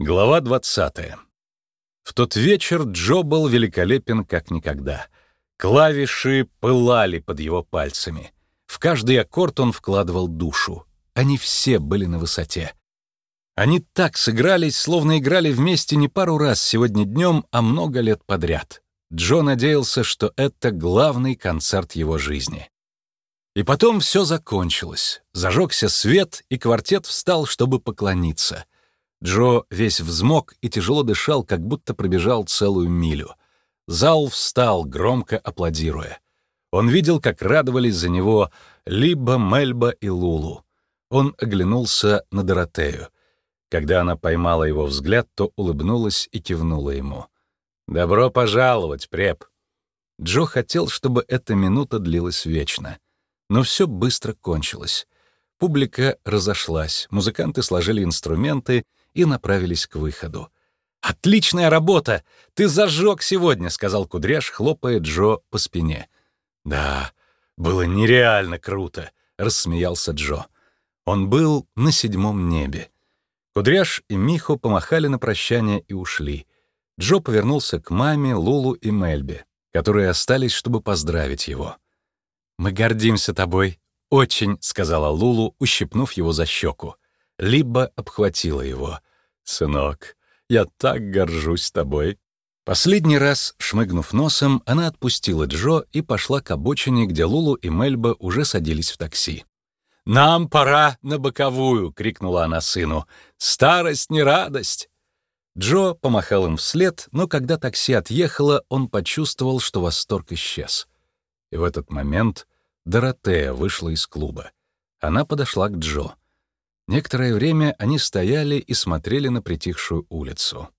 Глава 20. В тот вечер Джо был великолепен как никогда. Клавиши пылали под его пальцами. В каждый аккорд он вкладывал душу. Они все были на высоте. Они так сыгрались, словно играли вместе не пару раз сегодня днем, а много лет подряд. Джо надеялся, что это главный концерт его жизни. И потом все закончилось. Зажегся свет, и квартет встал, чтобы поклониться — Джо весь взмок и тяжело дышал, как будто пробежал целую милю. Зал встал, громко аплодируя. Он видел, как радовались за него Либо, Мельба и Лулу. Он оглянулся на Доротею. Когда она поймала его взгляд, то улыбнулась и кивнула ему. «Добро пожаловать, преп!» Джо хотел, чтобы эта минута длилась вечно. Но все быстро кончилось. Публика разошлась, музыканты сложили инструменты — и направились к выходу. «Отличная работа! Ты зажег сегодня!» — сказал Кудряш, хлопая Джо по спине. «Да, было нереально круто!» — рассмеялся Джо. Он был на седьмом небе. Кудряш и Михо помахали на прощание и ушли. Джо повернулся к маме, Лулу и Мельбе, которые остались, чтобы поздравить его. «Мы гордимся тобой. Очень», — сказала Лулу, ущипнув его за щеку либо обхватила его. «Сынок, я так горжусь тобой». Последний раз, шмыгнув носом, она отпустила Джо и пошла к обочине, где Лулу и Мельба уже садились в такси. «Нам пора на боковую!» — крикнула она сыну. «Старость не радость!» Джо помахал им вслед, но когда такси отъехало, он почувствовал, что восторг исчез. И в этот момент Доротея вышла из клуба. Она подошла к Джо. Некоторое время они стояли и смотрели на притихшую улицу.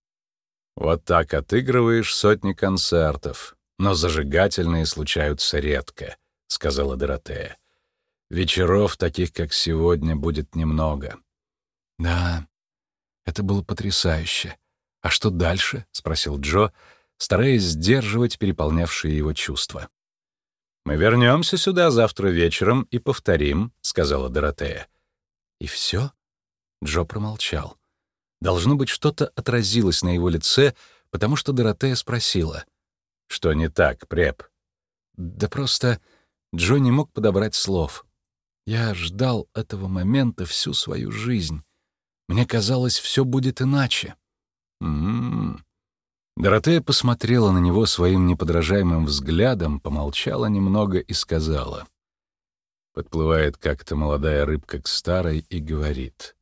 «Вот так отыгрываешь сотни концертов, но зажигательные случаются редко», — сказала Доротея. «Вечеров, таких как сегодня, будет немного». «Да, это было потрясающе. А что дальше?» — спросил Джо, стараясь сдерживать переполнявшие его чувства. «Мы вернемся сюда завтра вечером и повторим», — сказала Доротея. «И все?» Джо промолчал. Должно быть, что-то отразилось на его лице, потому что Доротея спросила. «Что не так, преп?» «Да просто...» Джо не мог подобрать слов. «Я ждал этого момента всю свою жизнь. Мне казалось, все будет иначе». «М-м-м...» Доротея посмотрела на него своим неподражаемым взглядом, помолчала немного и сказала. Подплывает как-то молодая рыбка к старой и говорит.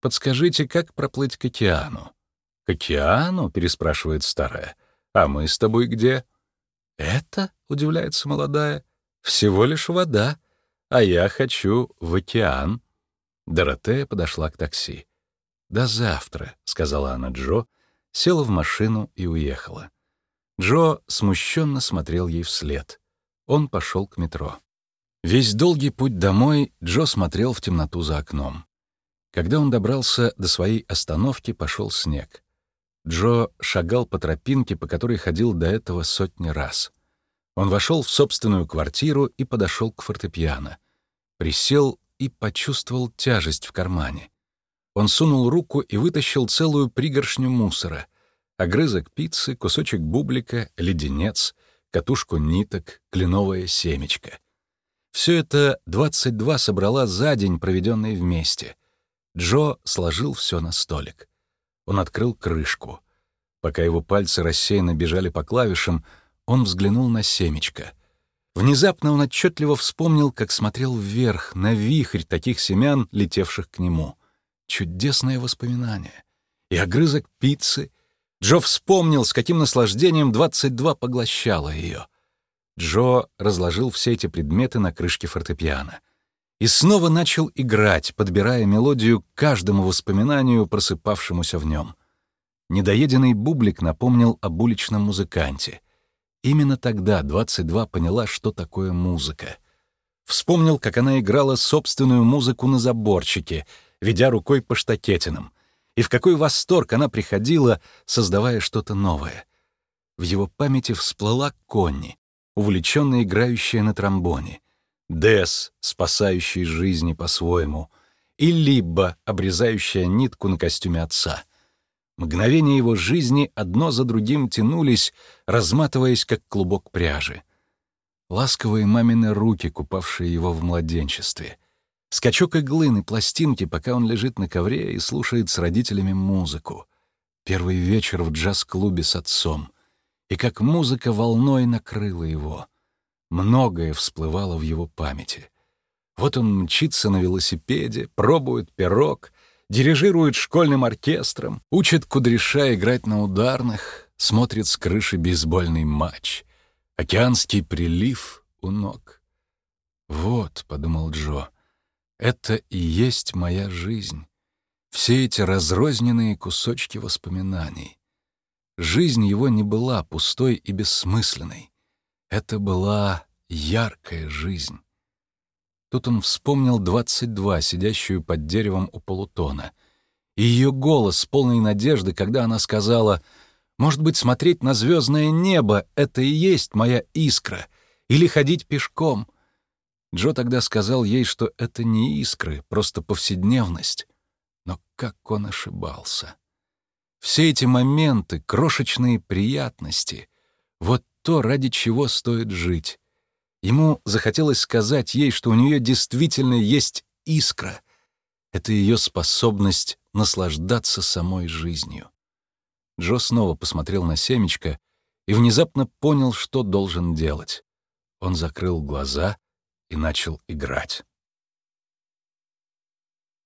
«Подскажите, как проплыть к океану?» «К океану?» — переспрашивает старая. «А мы с тобой где?» «Это?» — удивляется молодая. «Всего лишь вода. А я хочу в океан». Доротея подошла к такси. «До завтра», — сказала она Джо, села в машину и уехала. Джо смущенно смотрел ей вслед. Он пошел к метро. Весь долгий путь домой Джо смотрел в темноту за окном. Когда он добрался до своей остановки, пошел снег. Джо шагал по тропинке, по которой ходил до этого сотни раз. Он вошел в собственную квартиру и подошел к фортепиано. Присел и почувствовал тяжесть в кармане. Он сунул руку и вытащил целую пригоршню мусора. Огрызок пиццы, кусочек бублика, леденец, катушку ниток, кленовое семечко — все это 22 собрала за день, проведенный вместе. Джо сложил все на столик. Он открыл крышку. Пока его пальцы рассеянно бежали по клавишам, он взглянул на семечко. Внезапно он отчетливо вспомнил, как смотрел вверх, на вихрь таких семян, летевших к нему. Чудесное воспоминание. И огрызок пиццы. Джо вспомнил, с каким наслаждением 22 поглощало ее. Джо разложил все эти предметы на крышке фортепиано. И снова начал играть, подбирая мелодию к каждому воспоминанию, просыпавшемуся в нем. Недоеденный бублик напомнил об уличном музыканте. Именно тогда 22 поняла, что такое музыка. Вспомнил, как она играла собственную музыку на заборчике, ведя рукой по штакетинам, и в какой восторг она приходила, создавая что-то новое. В его памяти всплыла Конни, увлеченно играющая на тромбоне, Дес, спасающий жизни по-своему, и Либба, обрезающая нитку на костюме отца. Мгновения его жизни одно за другим тянулись, разматываясь, как клубок пряжи. Ласковые мамины руки, купавшие его в младенчестве. Скачок иглы на пластинке, пока он лежит на ковре и слушает с родителями музыку. Первый вечер в джаз-клубе с отцом. И как музыка волной накрыла его. Многое всплывало в его памяти. Вот он мчится на велосипеде, пробует пирог, дирижирует школьным оркестром, учит кудряша играть на ударных, смотрит с крыши бейсбольный матч. Океанский прилив у ног. «Вот», — подумал Джо, — «это и есть моя жизнь. Все эти разрозненные кусочки воспоминаний. Жизнь его не была пустой и бессмысленной. Это была яркая жизнь. Тут он вспомнил двадцать два, сидящую под деревом у полутона. И ее голос, полный надежды, когда она сказала, «Может быть, смотреть на звездное небо — это и есть моя искра, или ходить пешком». Джо тогда сказал ей, что это не искры, просто повседневность. Но как он ошибался. Все эти моменты, крошечные приятности — вот то, ради чего стоит жить. Ему захотелось сказать ей, что у нее действительно есть искра. Это ее способность наслаждаться самой жизнью. Джо снова посмотрел на семечко и внезапно понял, что должен делать. Он закрыл глаза и начал играть.